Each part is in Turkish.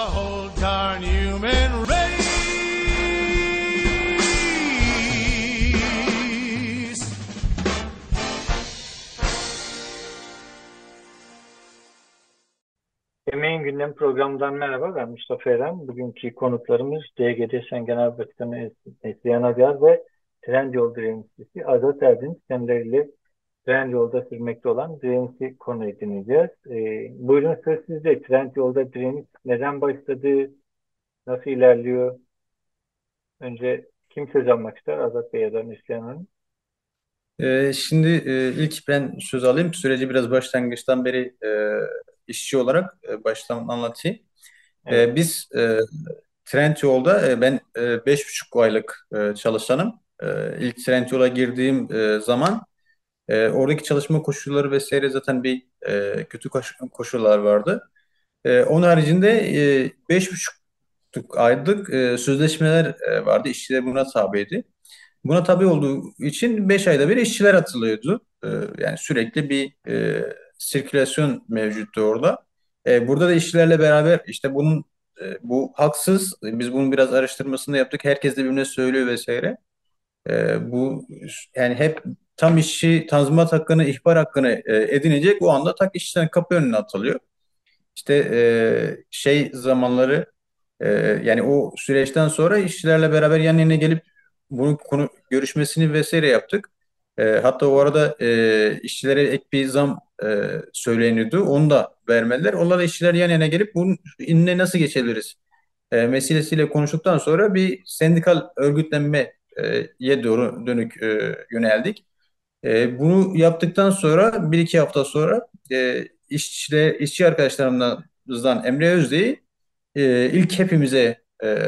the whole darn human race. Emeğin Gündem programından merhaba. Ben Mustafa Eren. Bugünkü konuklarımız DGD Sen Genel Başkanı Neslihan Acar ve Trendyol Direnişçisi Azat Erdin. Kendileriyle Trendyol'da sürmekte olan direnişi konu edineceğiz. Ee, buyurun söz sizde. Trendyol'da direniş neden başladı? Nasıl ilerliyor? Önce kim söz almak ister? Azat Bey ya da Neslihan Hanım. Ee, şimdi e, ilk ben söz alayım. Süreci biraz başlangıçtan beri e, işçi olarak e, baştan anlatayım. E, Evet. biz e, Trendyol'da e, ben e, beş buçuk aylık e, çalışanım. E, ilk Trendyol'a girdiğim e, zaman e, oradaki çalışma koşulları vesaire zaten bir e, kötü koş- koşullar vardı. E, onun haricinde e, beş buçuk aylık e, sözleşmeler e, vardı. İşçiler buna tabiydi. Buna tabi olduğu için 5 ayda bir işçiler atılıyordu. Ee, yani sürekli bir e, sirkülasyon mevcuttu orada. E, burada da işçilerle beraber işte bunun e, bu haksız. Biz bunun biraz araştırmasını yaptık. Herkes de birbirine söylüyor vesaire. E, bu yani hep tam işçi tazminat hakkını, ihbar hakkını e, edinecek. O anda tak işçiden kapı önüne atılıyor. İşte e, şey zamanları ee, yani o süreçten sonra işçilerle beraber yan yana gelip bunun konu görüşmesini vesaire yaptık. Ee, hatta o arada e, işçilere ek bir zam e, söyleniyordu. Onu da vermediler. Onlar işçiler yan yana gelip bunun önüne nasıl geçebiliriz e, meselesiyle konuştuktan sonra bir sendikal örgütlenmeye doğru dönük e, yöneldik. E, bunu yaptıktan sonra bir iki hafta sonra e, işçiler, işçi arkadaşlarımızdan Emre Özdeği e, ilk hepimize e,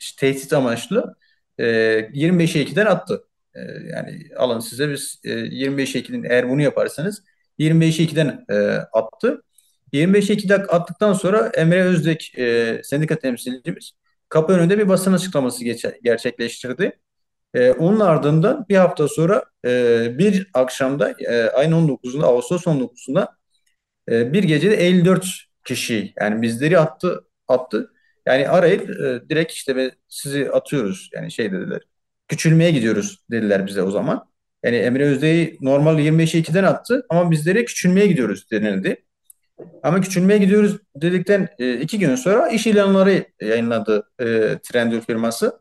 işte tehdit amaçlı e, 25 Ekim'den attı. E, yani alın size biz e, 25 Ekim'den eğer bunu yaparsanız 25 Ekim'den e, attı. 25 Ekim'den attıktan sonra Emre Özdek e, sendika temsilcimiz kapı önünde bir basın açıklaması geçe- gerçekleştirdi. E, onun ardından bir hafta sonra e, bir akşamda e, ayın 19'unda Ağustos 19'unda e, bir gecede 54 kişi yani bizleri attı attı. Yani arayıp e, direkt işte be- sizi atıyoruz yani şey dediler. Küçülmeye gidiyoruz dediler bize o zaman. Yani Emre Özdeği normal 25'e 2'den attı ama bizlere küçülmeye gidiyoruz denildi. Ama küçülmeye gidiyoruz dedikten e, iki gün sonra iş ilanları yayınladı e, Trendyol firması.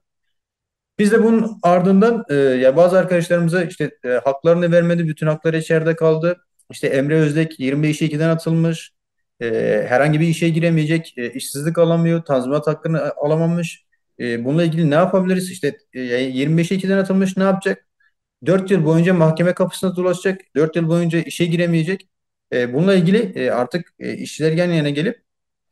Biz de bunun ardından e, ya bazı arkadaşlarımıza işte e, haklarını vermedi, bütün hakları içeride kaldı. İşte Emre Özdek 25'e 2'den atılmış. E, herhangi bir işe giremeyecek, e, işsizlik alamıyor, tazminat hakkını alamamış. E, bununla ilgili ne yapabiliriz? İşte e, 25'e 2'den atılmış ne yapacak? 4 yıl boyunca mahkeme kapısına dolaşacak. 4 yıl boyunca işe giremeyecek. E, bununla ilgili e, artık e, işçiler yan yana gelip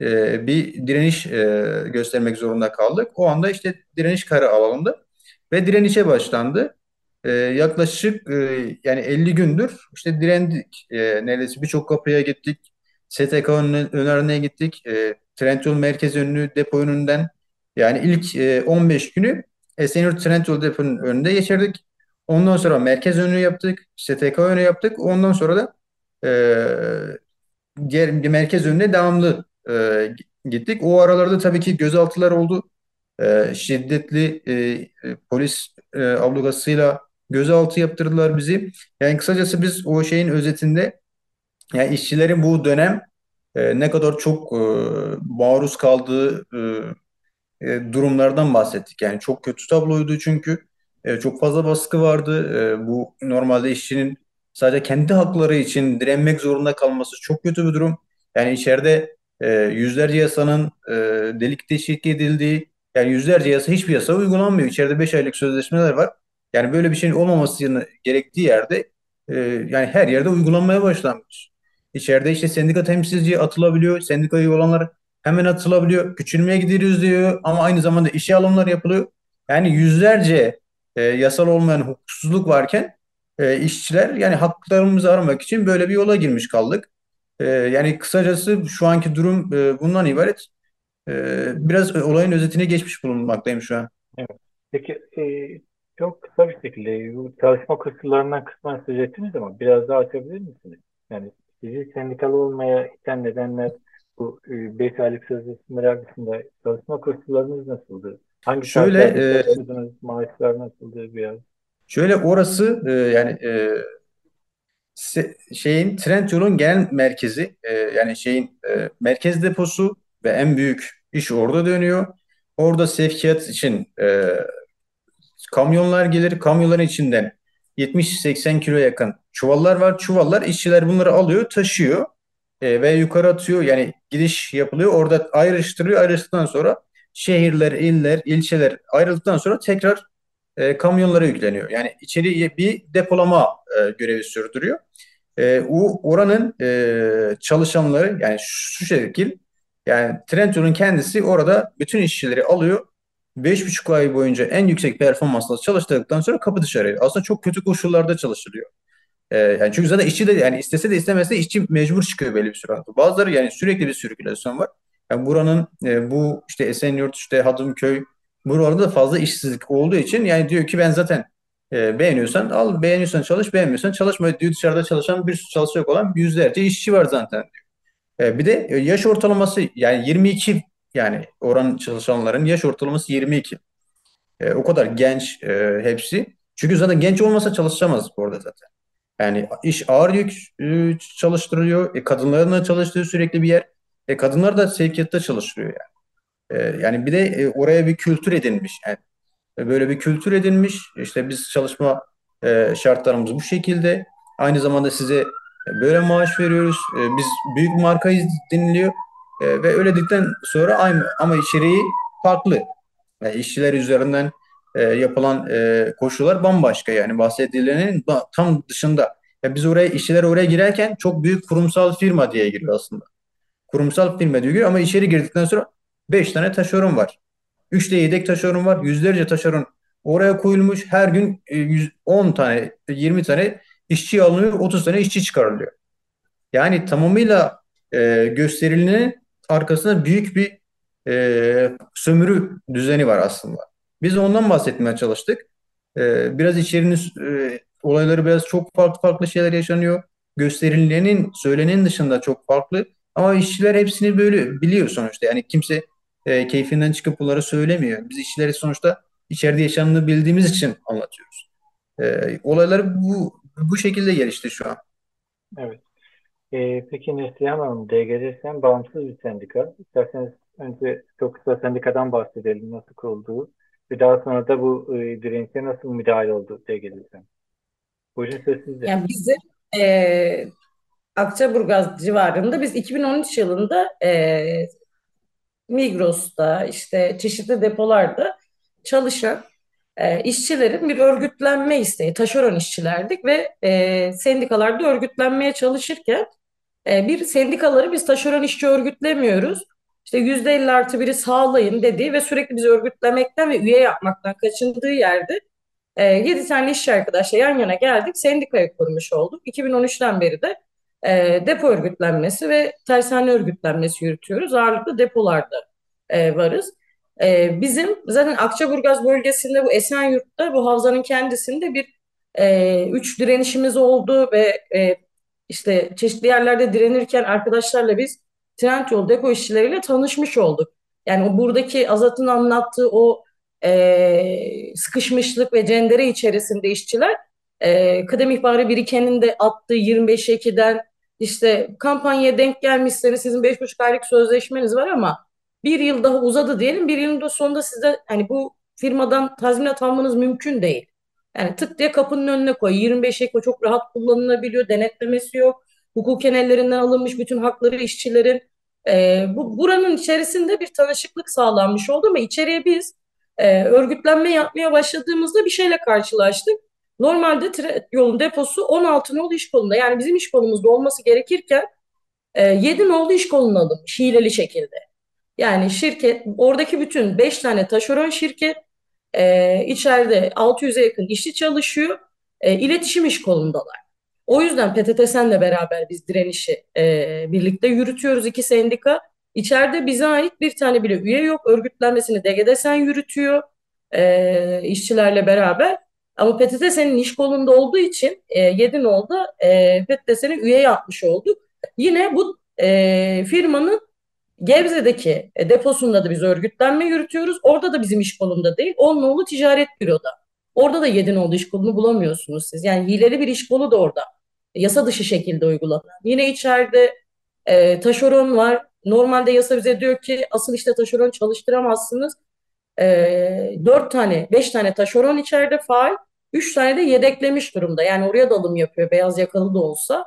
e, bir direniş e, göstermek zorunda kaldık. O anda işte direniş kararı alındı ve direnişe başlandı. E, yaklaşık e, yani 50 gündür işte direndik. E, neredeyse birçok kapıya gittik. STK önlerine gittik. E, Trendyol merkez önünü depo önünden yani ilk e, 15 günü Esenyurt Trendyol deponun önünde geçirdik. Ondan sonra merkez önünü yaptık. STK önü yaptık. Ondan sonra da e, diğer merkez önüne devamlı e, gittik. O aralarda tabii ki gözaltılar oldu. E, şiddetli e, e, polis e, ablugasıyla gözaltı yaptırdılar bizi. Yani kısacası biz o şeyin özetinde yani işçilerin bu dönem e, ne kadar çok e, maruz kaldığı e, e, durumlardan bahsettik. Yani çok kötü tabloydu çünkü e, çok fazla baskı vardı. E, bu normalde işçinin sadece kendi hakları için direnmek zorunda kalması çok kötü bir durum. Yani içeride e, yüzlerce yasanın e, delik deşik edildiği, yani yüzlerce yasa hiçbir yasa uygulanmıyor. İçeride 5 aylık sözleşmeler var. Yani böyle bir şeyin olmaması gerektiği yerde e, yani her yerde uygulanmaya başlanmış. İçeride işte sendika temsilciye atılabiliyor. Sendika üye olanlar hemen atılabiliyor. Küçülmeye gidiyoruz diyor ama aynı zamanda işe alımlar yapılıyor. Yani yüzlerce e, yasal olmayan hukuksuzluk varken e, işçiler yani haklarımızı aramak için böyle bir yola girmiş kaldık. E, yani kısacası şu anki durum e, bundan ibaret. E, biraz olayın özetine geçmiş bulunmaktayım şu an. Evet. Peki e, çok kısa bir şekilde bu çalışma koşullarından kısmen söz ettiniz ama biraz daha açabilir misiniz? Yani sizi sendikalı olmaya iten nedenler bu 5 aylık sözleşmeler arasında çalışma koşullarınız nasıldı? Hangi Şöyle saatlerde e, çalışıyordunuz? Maaşlar nasıldı biraz? şöyle orası e, yani e, se- şeyin Trendyol'un genel merkezi e, yani şeyin e, merkez deposu ve en büyük iş orada dönüyor. Orada sevkiyat için e, kamyonlar gelir. Kamyonların içinden 70-80 kilo yakın çuvallar var. Çuvallar işçiler bunları alıyor, taşıyor e, ve yukarı atıyor. Yani gidiş yapılıyor. Orada ayrıştırılıyor. Ayrıştıktan sonra şehirler, iller, ilçeler ayrıldıktan sonra tekrar e, kamyonlara yükleniyor. Yani içeriye bir depolama e, görevi sürdürüyor. E, o oranın e, çalışanları yani şu şekil yani Trendyol'un kendisi orada bütün işçileri alıyor. Beş buçuk ay boyunca en yüksek performansla çalıştırdıktan sonra kapı dışarı. Aslında çok kötü koşullarda çalışılıyor. E, yani çünkü zaten işçi de yani istese de istemese de işçi mecbur çıkıyor belli bir süre. Bazıları yani sürekli bir sirkülasyon var. Yani buranın e, bu işte Esenyurt, işte Hadımköy burada da fazla işsizlik olduğu için yani diyor ki ben zaten e, beğeniyorsan al, beğeniyorsan çalış, beğenmiyorsan çalışma diyor. Dışarıda çalışan bir çalışacak olan yüzlerce işçi var zaten diyor. E, bir de e, yaş ortalaması yani 22 yani oran çalışanların yaş ortalaması 22. E, o kadar genç hepsi. Çünkü zaten genç olmasa çalışamaz bu arada zaten. Yani iş ağır yük e, çalıştırılıyor. E, kadınların çalıştığı sürekli bir yer. E, kadınlar da sevkiyatta çalıştırıyor yani. E, yani bir de oraya bir kültür edinmiş. Yani böyle bir kültür edinmiş. İşte biz çalışma şartlarımız bu şekilde. Aynı zamanda size böyle maaş veriyoruz. E, biz büyük markayız deniliyor. E, ve öyle sonra aynı ama içeriği farklı. Yani işçiler üzerinden e, yapılan koşullar bambaşka yani bahsedilenin tam dışında. Ya biz oraya işçiler oraya girerken çok büyük kurumsal firma diye giriyor aslında. Kurumsal firma diye giriyor ama içeri girdikten sonra 5 tane taşeron var. 3 de yedek taşeron var. Yüzlerce taşeron oraya koyulmuş. Her gün e, 100 10 tane, 20 tane işçi alınıyor, 30 tane işçi çıkarılıyor. Yani tamamıyla e, gösterilenin arkasında büyük bir e, sömürü düzeni var aslında. Biz ondan bahsetmeye çalıştık. E, biraz içerinin e, olayları biraz çok farklı farklı şeyler yaşanıyor. Gösterilenin söylenenin dışında çok farklı. Ama işçiler hepsini böyle biliyor sonuçta. Yani kimse e, keyfinden çıkıp bunları söylemiyor. Biz işçileri sonuçta içeride yaşandığını bildiğimiz için anlatıyoruz. E, olaylar bu bu şekilde gelişti şu an. Evet. E, peki Neslihan Hanım, DGDS'den bağımsız bir sendika. İsterseniz önce çok kısa sendikadan bahsedelim nasıl kurulduğu ve daha sonra da bu e, direnişe nasıl müdahale oldu DGDS'den. Buyurun söz sizde. Yani bizim e, Akçaburgaz civarında biz 2013 yılında e, Migros'ta işte çeşitli depolarda çalışan e, işçilerin bir örgütlenme isteği, taşeron işçilerdik ve e, sendikalarda örgütlenmeye çalışırken e, bir sendikaları biz taşeron işçi örgütlemiyoruz. İşte %50 artı biri sağlayın dediği ve sürekli bizi örgütlemekten ve üye yapmaktan kaçındığı yerde e, 7 tane işçi arkadaşla yan yana geldik, sendikayı kurmuş olduk. 2013'ten beri de e, depo örgütlenmesi ve tersane örgütlenmesi yürütüyoruz. Ağırlıklı depolarda e, varız. E, bizim zaten Akçaburgaz bölgesinde bu Esenyurt'ta bu havzanın kendisinde bir e, üç direnişimiz oldu ve e, işte çeşitli yerlerde direnirken arkadaşlarla biz Trendyol depo işçileriyle tanışmış olduk. Yani o buradaki Azat'ın anlattığı o e, sıkışmışlık ve cendere içerisinde işçiler e, kıdem ihbarı birikeninin de attığı 25 Eki'den işte kampanyaya denk gelmişseniz sizin 5,5 aylık sözleşmeniz var ama bir yıl daha uzadı diyelim. Bir yılın da sonunda size hani bu firmadan tazminat almanız mümkün değil. Yani tık diye kapının önüne koy. 25 Eko çok rahat kullanılabiliyor. Denetlemesi yok. Hukuken ellerinden alınmış bütün hakları işçilerin. E, bu buranın içerisinde bir tanışıklık sağlanmış oldu ama içeriye biz e, örgütlenme yapmaya başladığımızda bir şeyle karşılaştık. Normalde yolun deposu 16 nolu iş kolunda. Yani bizim iş kolumuzda olması gerekirken e, 7 nolu iş koluna alınmış hileli şekilde. Yani şirket, oradaki bütün 5 tane taşeron şirket e, içeride 600'e yakın işçi çalışıyor. E, iletişim iş kolundalar. O yüzden PTTS'le beraber biz direnişi e, birlikte yürütüyoruz iki sendika. İçeride bize ait bir tane bile üye yok. Örgütlenmesini DGDSen yürütüyor e, işçilerle beraber. Ama PTTS'nin iş kolunda olduğu için e, Yedinoğlu'da e, PTTS'ni üye yapmış olduk. Yine bu e, firmanın Gebze'deki e, deposunda da biz örgütlenme yürütüyoruz. Orada da bizim iş kolunda değil. Onluğlu ticaret büroda. Orada da Yedinoğlu iş kolunu bulamıyorsunuz siz. Yani hileli bir iş kolu da orada. Yasa dışı şekilde uygulanan. Yine içeride e, taşeron var. Normalde yasa bize diyor ki asıl işte taşeron çalıştıramazsınız. E, 4 tane, 5 tane taşeron içeride faal. 3 tane de yedeklemiş durumda. Yani oraya da alım yapıyor beyaz yakalı da olsa.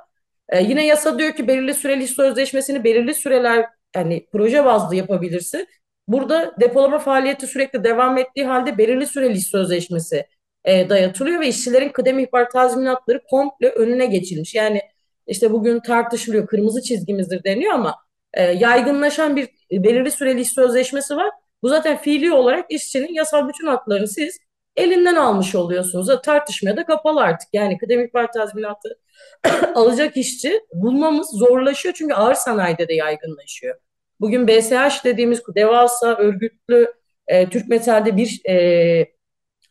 E, yine yasa diyor ki belirli süreli sözleşmesini belirli süreler yani proje bazlı yapabilirsin. Burada depolama faaliyeti sürekli devam ettiği halde belirli süreli sözleşmesi e, dayatılıyor ve işçilerin kıdem ihbar tazminatları komple önüne geçilmiş. Yani işte bugün tartışılıyor kırmızı çizgimizdir deniyor ama e, yaygınlaşan bir belirli süreli iş sözleşmesi var. Bu zaten fiili olarak işçinin yasal bütün haklarını siz elinden almış oluyorsunuz. Tartışmaya da kapalı artık. Yani kıdem ihbar tazminatı alacak işçi bulmamız zorlaşıyor çünkü ağır sanayide de yaygınlaşıyor. Bugün BSH dediğimiz devasa örgütlü e, Türk Metal'de bir e,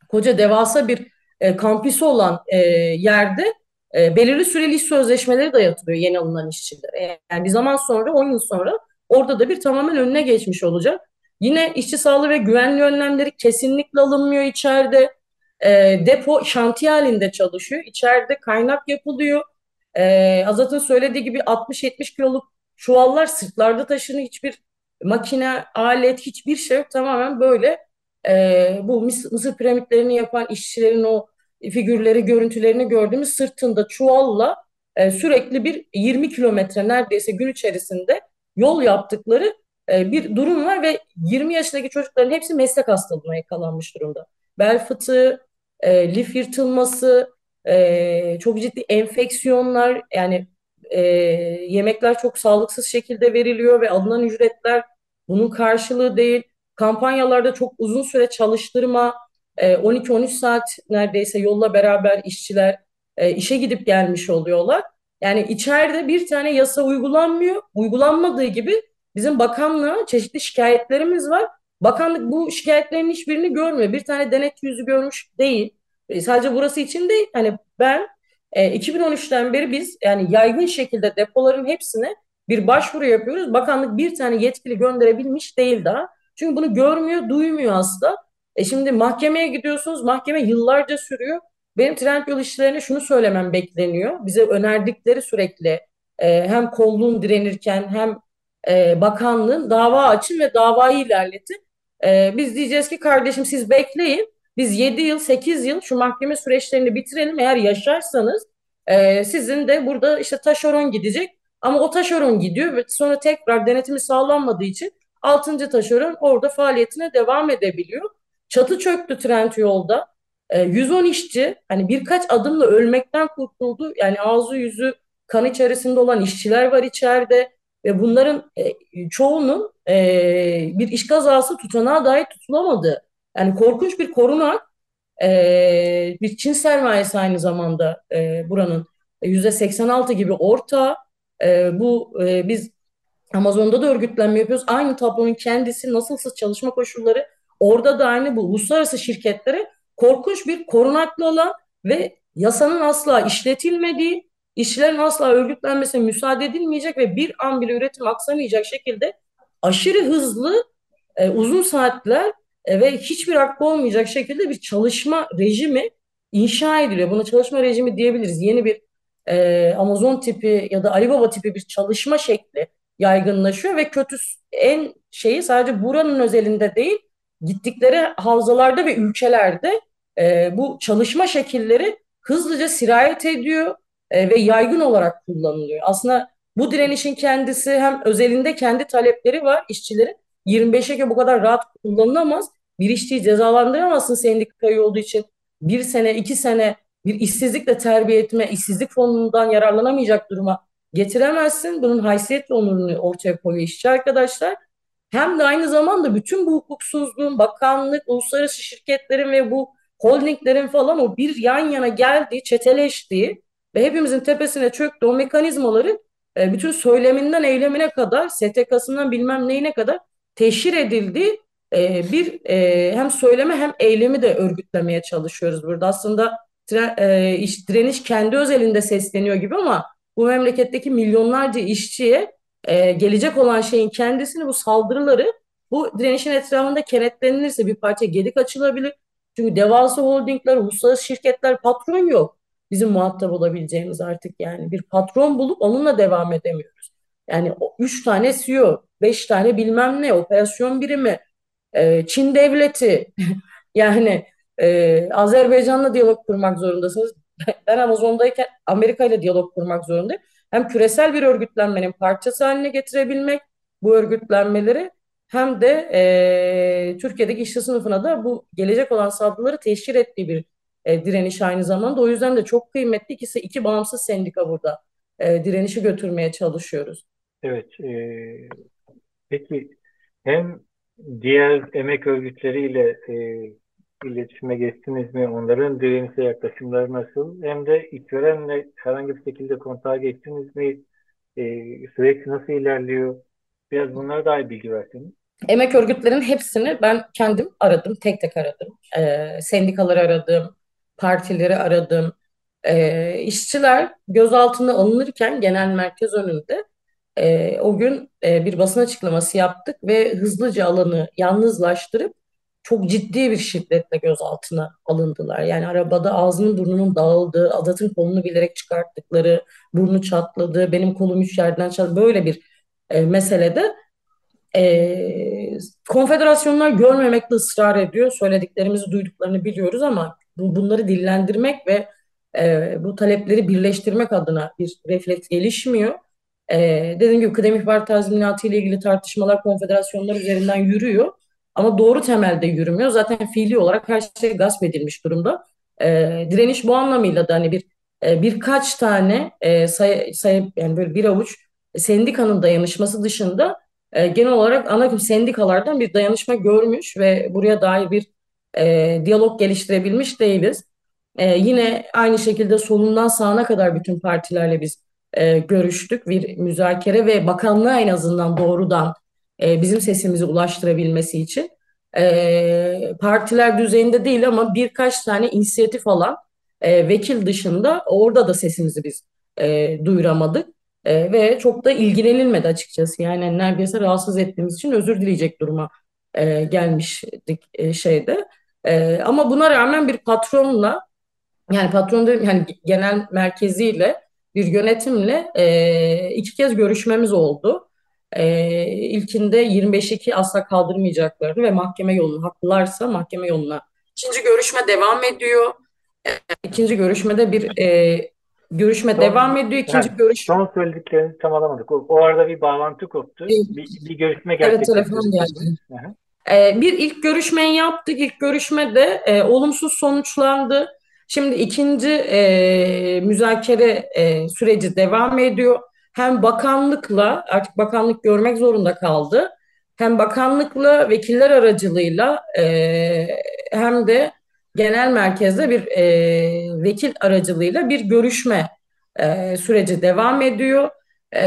koca devasa bir e, kampüsü olan e, yerde e, belirli süreli iş sözleşmeleri dayatılıyor yeni alınan işçilere. Yani bir zaman sonra 10 yıl sonra orada da bir tamamen önüne geçmiş olacak. Yine işçi sağlığı ve güvenliği önlemleri kesinlikle alınmıyor içeride. E, depo şantiye halinde çalışıyor. İçeride kaynak yapılıyor. E, Azat'ın söylediği gibi 60-70 kiloluk çuvallar sırtlarda taşını hiçbir makine, alet, hiçbir şey yok. Tamamen böyle e, bu Mısır piramitlerini yapan işçilerin o figürleri, görüntülerini gördüğümüz sırtında çuvalla e, sürekli bir 20 kilometre neredeyse gün içerisinde yol yaptıkları bir durum var ve 20 yaşındaki çocukların hepsi meslek hastalığına yakalanmış durumda. Bel fıtığı, e, lif yırtılması, e, çok ciddi enfeksiyonlar yani e, yemekler çok sağlıksız şekilde veriliyor ve alınan ücretler bunun karşılığı değil. Kampanyalarda çok uzun süre çalıştırma, e, 12-13 saat neredeyse yolla beraber işçiler e, işe gidip gelmiş oluyorlar. Yani içeride bir tane yasa uygulanmıyor. Uygulanmadığı gibi bizim bakanlığa çeşitli şikayetlerimiz var. Bakanlık bu şikayetlerin hiçbirini görmüyor. Bir tane denet yüzü görmüş değil. E, sadece burası için değil. Hani ben e, 2013'ten beri biz yani yaygın şekilde depoların hepsine bir başvuru yapıyoruz. Bakanlık bir tane yetkili gönderebilmiş değil daha. Çünkü bunu görmüyor, duymuyor asla. E şimdi mahkemeye gidiyorsunuz. Mahkeme yıllarca sürüyor. Benim Trendyol işçilerine şunu söylemem bekleniyor. Bize önerdikleri sürekli e, hem kolluğun direnirken hem e, bakanlığın dava açın ve davayı ilerletin. E, biz diyeceğiz ki kardeşim siz bekleyin. Biz 7 yıl, 8 yıl şu mahkeme süreçlerini bitirelim. Eğer yaşarsanız e, sizin de burada işte taşeron gidecek. Ama o taşeron gidiyor ve sonra tekrar denetimi sağlanmadığı için 6. taşeron orada faaliyetine devam edebiliyor. Çatı çöktü trend yolda. E, 110 işçi hani birkaç adımla ölmekten kurtuldu. Yani ağzı yüzü kan içerisinde olan işçiler var içeride ve bunların e, çoğunun e, bir iş kazası tutanağı dahi tutulamadı. Yani korkunç bir korunak, e, bir Çin sermayesi aynı zamanda e, buranın yüzde 86 gibi orta. E, bu e, biz Amazon'da da örgütlenme yapıyoruz. Aynı tablonun kendisi nasılsız çalışma koşulları orada da aynı bu uluslararası şirketlere korkunç bir korunaklı olan ve yasanın asla işletilmediği, işçilerin asla örgütlenmesine müsaade edilmeyecek ve bir an bile üretim aksamayacak şekilde aşırı hızlı, e, uzun saatler e, ve hiçbir hakkı olmayacak şekilde bir çalışma rejimi inşa ediliyor. Buna çalışma rejimi diyebiliriz. Yeni bir e, Amazon tipi ya da Alibaba tipi bir çalışma şekli yaygınlaşıyor ve kötü en şeyi sadece buranın özelinde değil gittikleri havzalarda ve ülkelerde e, bu çalışma şekilleri hızlıca sirayet ediyor e, ve yaygın olarak kullanılıyor. Aslında bu direnişin kendisi hem özelinde kendi talepleri var işçilerin. 25 Ekim bu kadar rahat kullanılamaz. Bir işçiyi cezalandıramazsın sendika olduğu için. Bir sene, iki sene bir işsizlikle terbiye etme, işsizlik fonundan yararlanamayacak duruma getiremezsin. Bunun haysiyet ve onurunu ortaya koyuyor işçi arkadaşlar. hem de aynı zamanda bütün bu hukuksuzluğun, bakanlık, uluslararası şirketlerin ve bu holdinglerin falan o bir yan yana geldiği, çeteleştiği ve hepimizin tepesine çöktü o mekanizmaları e, bütün söyleminden eylemine kadar, STK'sından bilmem neyine kadar teşhir edildiği e, bir e, hem söyleme hem eylemi de örgütlemeye çalışıyoruz burada. Aslında direniş kendi özelinde sesleniyor gibi ama bu memleketteki milyonlarca işçiye gelecek olan şeyin kendisini bu saldırıları bu direnişin etrafında kenetlenirse bir parça gedik açılabilir. Çünkü devasa holdingler, uluslararası şirketler patron yok. Bizim muhatap olabileceğimiz artık yani bir patron bulup onunla devam edemiyoruz. Yani üç tane CEO, beş tane bilmem ne, operasyon birimi, e, Çin devleti yani e, Azerbaycan'la diyalog kurmak zorundasınız. Ben Amazon'dayken Amerika ile diyalog kurmak zorundayım. Hem küresel bir örgütlenmenin parçası haline getirebilmek bu örgütlenmeleri hem de e, Türkiye'deki işçi sınıfına da bu gelecek olan saldırıları teşhir ettiği bir e, direniş aynı zamanda. O yüzden de çok kıymetli ikisi iki bağımsız sendika burada e, direnişi götürmeye çalışıyoruz. Evet. E, peki hem diğer emek örgütleriyle e, iletişime geçtiniz mi? Onların direnişe yaklaşımları nasıl? Hem de işverenle herhangi bir şekilde kontağa geçtiniz mi? E, süreç nasıl ilerliyor? Biraz bunlara dair bilgi verseniz. Emek örgütlerinin hepsini ben kendim aradım, tek tek aradım. E, sendikaları aradım, partileri aradım. E, işçiler gözaltına alınırken genel merkez önünde e, o gün e, bir basın açıklaması yaptık ve hızlıca alanı yalnızlaştırıp çok ciddi bir şiddetle gözaltına alındılar. Yani arabada ağzının burnunun dağıldığı, Azat'ın kolunu bilerek çıkarttıkları, burnu çatladı, benim kolum üç yerden çatladı. Böyle bir e, meselede e, konfederasyonlar görmemekle ısrar ediyor. Söylediklerimizi duyduklarını biliyoruz ama bu, bunları dillendirmek ve e, bu talepleri birleştirmek adına bir refleks gelişmiyor. E, dediğim gibi kıdem ihbar tazminatı ile ilgili tartışmalar konfederasyonlar üzerinden yürüyor. Ama doğru temelde yürümüyor. Zaten fiili olarak her şey gasp edilmiş durumda. E, direniş bu anlamıyla da hani bir e, birkaç tane e, sayı, sayı yani böyle bir avuç sendikanın dayanışması dışında e, genel olarak ana sendikalardan bir dayanışma görmüş ve buraya dair bir e, diyalog geliştirebilmiş değiliz. E, yine aynı şekilde solundan sağına kadar bütün partilerle biz e, görüştük. Bir müzakere ve bakanlığa en azından doğrudan e, bizim sesimizi ulaştırabilmesi için. E, partiler düzeyinde değil ama birkaç tane inisiyatif alan e, vekil dışında orada da sesimizi biz e, duyuramadık. E, ve çok da ilgilenilmedi açıkçası. Yani neredeyse rahatsız ettiğimiz için özür dileyecek duruma e, gelmiştik e, şeyde. E, ama buna rağmen bir patronla yani patron dedim yani genel merkeziyle bir yönetimle e, iki kez görüşmemiz oldu. E, ilkinde 25'iki asla kaldırmayacaklarını ve mahkeme yolunu haklılarsa mahkeme yoluna. İkinci görüşme devam ediyor. E, ikinci görüşmede bir e, görüşme son, devam ediyor. İkinci yani, görüşme. Son söylediklerini tam alamadık. O, o arada bir bağlantı koptu. Evet. Bir, bir görüşme gerçekleşti. Evet telefon geldi. Ee, bir ilk görüşmeyi yaptık. İlk görüşmede e, olumsuz sonuçlandı. Şimdi ikinci e, müzakere e, süreci devam ediyor. Hem bakanlıkla artık bakanlık görmek zorunda kaldı. Hem bakanlıkla vekiller aracılığıyla e, hem de genel merkezde bir e, vekil aracılığıyla bir görüşme e, süreci devam ediyor. E,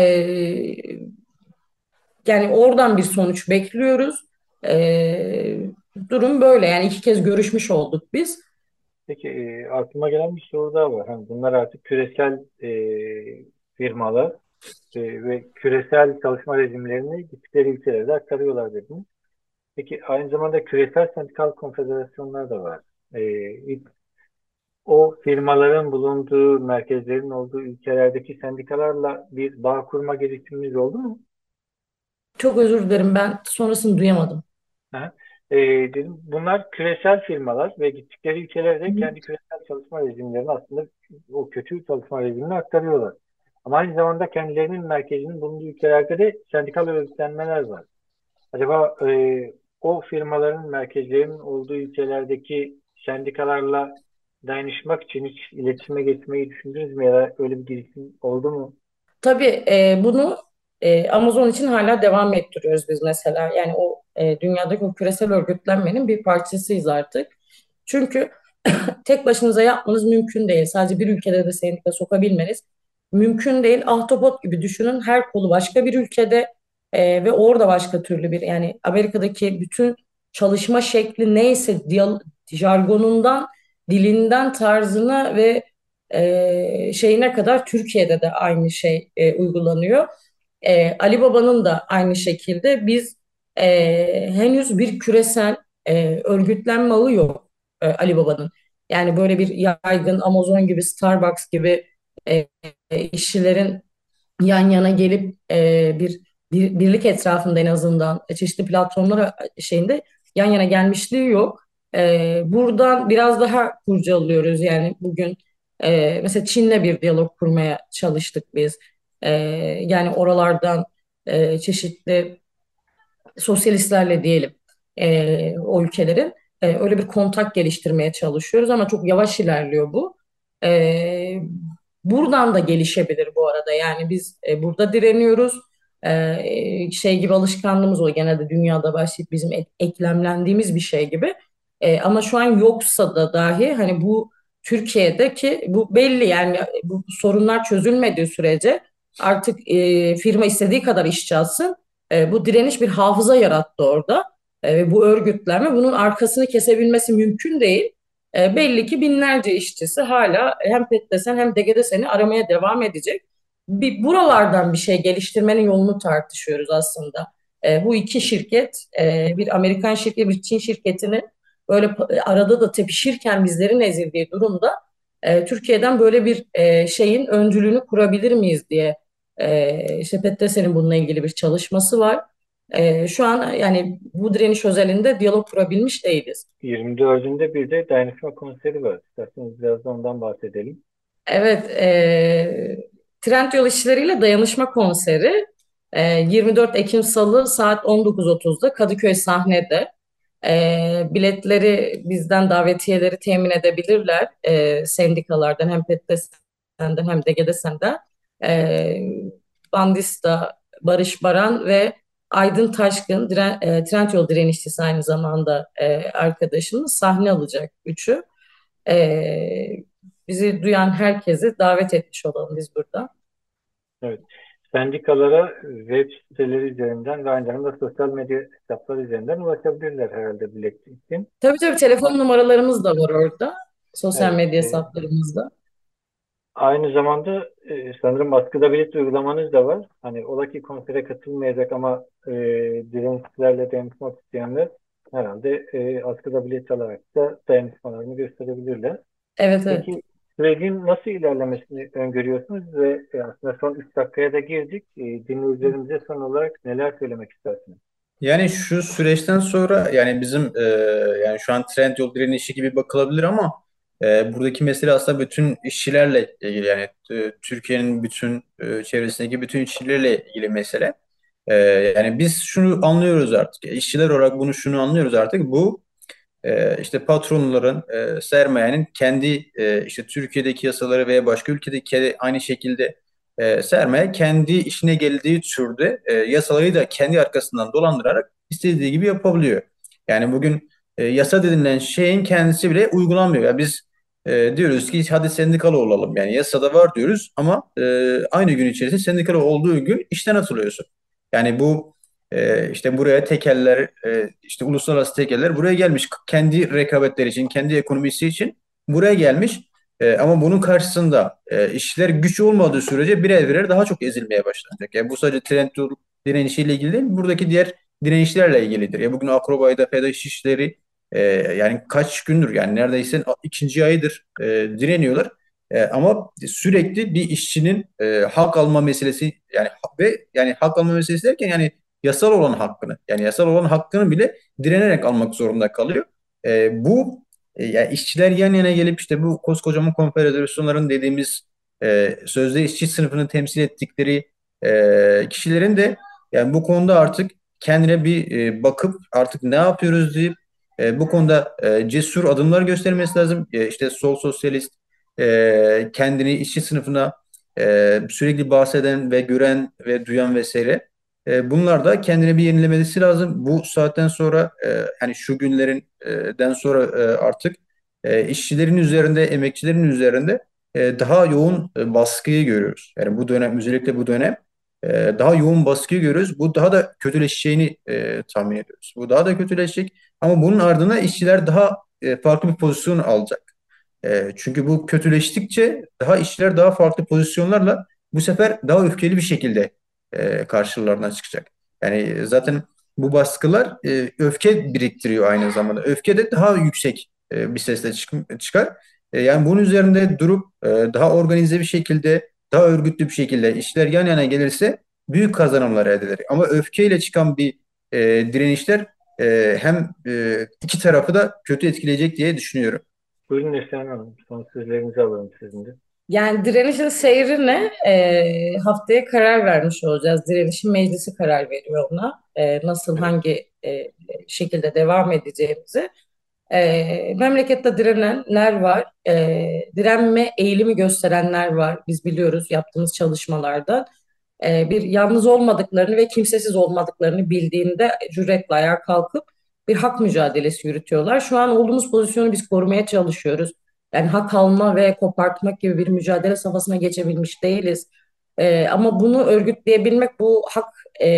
yani oradan bir sonuç bekliyoruz. E, durum böyle yani iki kez görüşmüş olduk biz. Peki e, aklıma gelen bir soru daha var. Hani bunlar artık küresel e, firmalar e, ve küresel çalışma rejimlerini gittikleri ülkelerde aktarıyorlar dediniz. Peki aynı zamanda küresel sendikal konfederasyonlar da var. E, ilk, o firmaların bulunduğu, merkezlerin olduğu ülkelerdeki sendikalarla bir bağ kurma girişiminiz oldu mu? Çok özür dilerim ben sonrasını duyamadım. Ha. E, dedim, bunlar küresel firmalar ve gittikleri ülkelerde kendi küresel çalışma rejimlerini aslında o kötü çalışma rejimini aktarıyorlar. Ama aynı zamanda kendilerinin merkezinin bulunduğu ülkelerde de sendikal örgütlenmeler var. Acaba e, o firmaların merkezlerinin olduğu ülkelerdeki sendikalarla dayanışmak için hiç iletişime geçmeyi düşündünüz mü ya da öyle bir girişim oldu mu? Tabii e, bunu E, Amazon için hala devam ettiriyoruz biz mesela. Yani o e, dünyadaki o küresel örgütlenmenin bir parçasıyız artık. Çünkü tek başınıza yapmanız mümkün değil. Sadece bir ülkede de sendika sokabilmeniz mümkün değil. Ahtapot gibi düşünün. Her kolu başka bir ülkede e, ve orada başka türlü bir yani Amerika'daki bütün çalışma şekli neyse jargonundan, dilinden, tarzına ve e, şeyine kadar Türkiye'de de aynı şey e, uygulanıyor. E, Ali Baba'nın da aynı şekilde biz e, henüz bir küresel e, örgütlenme ağı yok e, Ali Baba'nın. Yani böyle bir yaygın Amazon gibi, Starbucks gibi e, işçilerin yan yana gelip e, bir, bir birlik etrafında en azından çeşitli platformlar şeyinde yan yana gelmişliği yok. E, buradan biraz daha kurcalıyoruz yani bugün e, mesela Çin'le bir diyalog kurmaya çalıştık biz. E, yani oralardan e, çeşitli sosyalistlerle diyelim e, o ülkelerin e, öyle bir kontak geliştirmeye çalışıyoruz ama çok yavaş ilerliyor bu. E, buradan da gelişebilir bu arada. Yani biz e, burada direniyoruz. E, şey gibi alışkanlığımız o genelde dünyada başlayıp bizim ek- eklemlendiğimiz bir şey gibi. E, ama şu an yoksa da dahi hani bu Türkiye'deki bu belli yani bu sorunlar çözülmediği sürece artık e, firma istediği kadar iş çalsın. E, bu direniş bir hafıza yarattı orada. E, bu örgütlenme bunun arkasını kesebilmesi mümkün değil. E, belli ki binlerce işçisi hala hem Petlesen hem Degedesen'i aramaya devam edecek. Bir, buralardan bir şey geliştirmenin yolunu tartışıyoruz aslında. E, bu iki şirket, e, bir Amerikan şirketi, bir Çin şirketini böyle arada da tepişirken bizlerin ezildiği durumda e, Türkiye'den böyle bir e, şeyin öncülüğünü kurabilir miyiz diye e, işte Pettesen'in bununla ilgili bir çalışması var. E, şu an yani bu direniş özelinde diyalog kurabilmiş değiliz. 24'ünde bir de dayanışma konseri var. İsterseniz biraz da ondan bahsedelim. Evet, e, Trendyol işçileriyle dayanışma konseri e, 24 Ekim Salı saat 19.30'da Kadıköy sahnede. E, biletleri bizden davetiyeleri temin edebilirler e, sendikalardan hem PET'ten hem DGDS'den. E, Bandista, Barış Baran ve Aydın Taşkın, diren, e, Trendyol direnişçisi aynı zamanda e, arkadaşımız sahne alacak üçü. E, bizi duyan herkesi davet etmiş olalım biz burada. Evet. Sendikalara web siteleri üzerinden ve aynı zamanda sosyal medya hesapları üzerinden ulaşabilirler herhalde bilet için. Tabii tabii telefon numaralarımız da var orada. Sosyal evet, medya hesaplarımızda. Aynı zamanda e, sanırım askıda bilet uygulamanız da var. Hani ola ki konsere katılmayacak ama e, direnişçilerle dayanışmak isteyenler herhalde e, askıda bilet alarak da dayanışmalarını gösterebilirler. Evet, evet. Peki sürecin nasıl ilerlemesini öngörüyorsunuz ve e, aslında son 3 dakikaya da girdik. E, dinleyicilerimize son olarak neler söylemek istersiniz? Yani şu süreçten sonra yani bizim e, yani şu an Trendyol direnişi gibi bakılabilir ama e, buradaki mesele aslında bütün işçilerle ilgili yani e, Türkiye'nin bütün e, çevresindeki bütün işçilerle ilgili mesele. E, yani biz şunu anlıyoruz artık. İşçiler olarak bunu şunu anlıyoruz artık. Bu e, işte patronların, e, sermayenin kendi e, işte Türkiye'deki yasaları veya başka ülkedeki aynı şekilde e, sermaye kendi işine geldiği türde e, yasaları da kendi arkasından dolandırarak istediği gibi yapabiliyor. Yani bugün e, yasa denilen şeyin kendisi bile uygulanmıyor. Yani biz e, diyoruz ki hadi sendikalı olalım. Yani yasada var diyoruz ama e, aynı gün içerisinde sendikalı olduğu gün işten atılıyorsun. Yani bu e, işte buraya tekeller, e, işte uluslararası tekeller buraya gelmiş. Kendi rekabetleri için, kendi ekonomisi için buraya gelmiş. E, ama bunun karşısında e, işçiler güç olmadığı sürece birer birer daha çok ezilmeye başlanacak. Yani bu sadece trend direnişiyle ilgili değil, buradaki diğer direnişlerle ilgilidir. Ya bugün Akrobay'da FEDA işçileri e, yani kaç gündür yani neredeyse ikinci ayıdır e, direniyorlar. E, ama sürekli bir işçinin e, hak alma meselesi yani ve yani hak alma meselesi derken yani yasal olan hakkını yani yasal olan hakkını bile direnerek almak zorunda kalıyor. E, bu e, yani işçiler yan yana gelip işte bu koskocaman konfederasyonların dediğimiz e, sözde işçi sınıfını temsil ettikleri e, kişilerin de yani bu konuda artık kendine bir e, bakıp artık ne yapıyoruz deyip e, bu konuda e, cesur adımlar göstermesi lazım. E, işte sol sosyalist e, kendini işçi sınıfına e, sürekli bahseden ve gören ve duyan vesaire. E, bunlar da kendine bir yenilemesi lazım. Bu saatten sonra e, hani şu günlerinden sonra e, artık e, işçilerin üzerinde, emekçilerin üzerinde e, daha yoğun e, baskıyı görüyoruz. Yani bu dönem, özellikle bu dönem e, daha yoğun baskıyı görüyoruz. Bu daha da kötüleşeceğini e, tahmin ediyoruz. Bu daha da kötüleşecek ama bunun ardına işçiler daha e, farklı bir pozisyon alacak. E, çünkü bu kötüleştikçe daha işçiler daha farklı pozisyonlarla bu sefer daha öfkeli bir şekilde e, karşılarına çıkacak. Yani zaten bu baskılar e, öfke biriktiriyor aynı zamanda. Öfke de daha yüksek e, bir sesle çık çıkar. E, yani bunun üzerinde durup e, daha organize bir şekilde, daha örgütlü bir şekilde işler yan yana gelirse büyük kazanımlar elde eder. Ama öfkeyle çıkan bir e, direnişler e, hem e, iki tarafı da kötü etkileyecek diye düşünüyorum. Buyurun Neslihan Hanım. Son sözlerinizi alalım sizin de. Yani direnişin seyri ne? Ee, haftaya karar vermiş olacağız. Direnişin meclisi karar veriyor ona. Ee, nasıl, hangi e, şekilde devam edeceğimizi. Ee, memlekette direnenler var. Ee, direnme eğilimi gösterenler var. Biz biliyoruz yaptığımız çalışmalardan. Ee, bir yalnız olmadıklarını ve kimsesiz olmadıklarını bildiğinde cüretle ayağa kalkıp bir hak mücadelesi yürütüyorlar. Şu an olduğumuz pozisyonu biz korumaya çalışıyoruz. Yani hak alma ve kopartmak gibi bir mücadele safhasına geçebilmiş değiliz. Ee, ama bunu örgütleyebilmek bu hak e,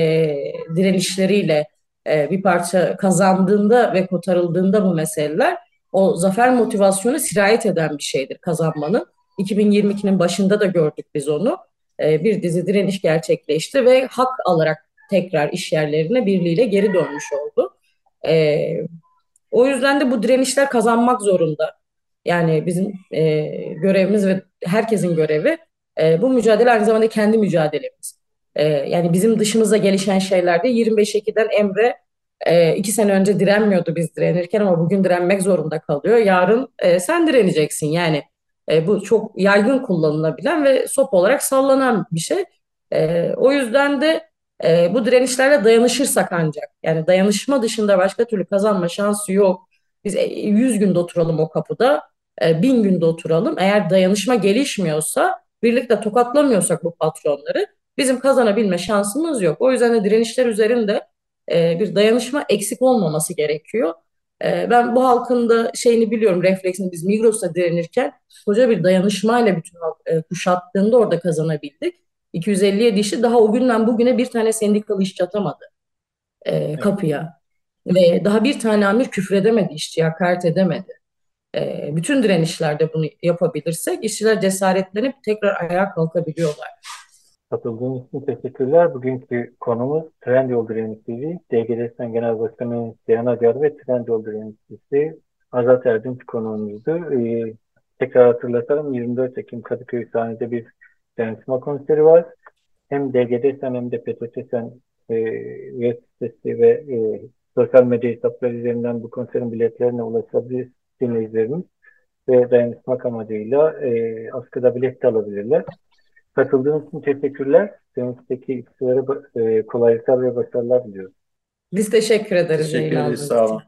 direnişleriyle e, bir parça kazandığında ve kotarıldığında bu meseleler o zafer motivasyonu sirayet eden bir şeydir kazanmanın. 2022'nin başında da gördük biz onu. E, bir dizi direniş gerçekleşti ve hak alarak tekrar iş yerlerine birliğiyle geri dönmüş oldu. E, o yüzden de bu direnişler kazanmak zorunda. Yani bizim e, görevimiz ve herkesin görevi e, bu mücadele aynı zamanda kendi mücadelemiz. E, yani bizim dışımıza gelişen şeylerde 25 Ekim'den Emre e, iki sene önce direnmiyordu biz direnirken ama bugün direnmek zorunda kalıyor. Yarın e, sen direneceksin yani. E, bu çok yaygın kullanılabilen ve sop olarak sallanan bir şey. E, o yüzden de e, bu direnişlerle dayanışırsak ancak yani dayanışma dışında başka türlü kazanma şansı yok. Biz 100 günde oturalım o kapıda, e, bin günde oturalım. Eğer dayanışma gelişmiyorsa, birlikte tokatlamıyorsak bu patronları bizim kazanabilme şansımız yok. O yüzden de direnişler üzerinde e, bir dayanışma eksik olmaması gerekiyor. E, ben bu halkın da şeyini biliyorum, refleksini biz Migros'ta direnirken koca bir dayanışmayla bütün halk e, kuşattığında orada kazanabildik. 257 işi daha o günden bugüne bir tane sendikalı işçi atamadı e, kapıya. Ve daha bir tane amir küfredemedi işçiye, hakaret edemedi. E, bütün direnişlerde bunu yapabilirsek işçiler cesaretlenip tekrar ayağa kalkabiliyorlar. Katıldığınız için teşekkürler. Bugünkü konumuz Trendyol Direnişçiliği. DGDS'den Genel Başkanı Seyhan Acar ve Trendyol Direnişçisi Azat Erdinç konuğumuzdu. Ee, tekrar hatırlatalım 24 Ekim Kadıköy sahnede bir dayanışma konseri var. Hem DGDS'den hem de PTT'den e, web sitesi ve e, sosyal medya hesapları üzerinden bu konserin biletlerine ulaşabilir dinleyicilerimiz ve dayanışmak amacıyla e, askıda bilet de alabilirler. Katıldığınız için teşekkürler. Önümüzdeki ikilere e, kolaylıklar ve başarılar diliyorum. Biz teşekkür ederiz. Teşekkür ederiz. Sağ için. olun.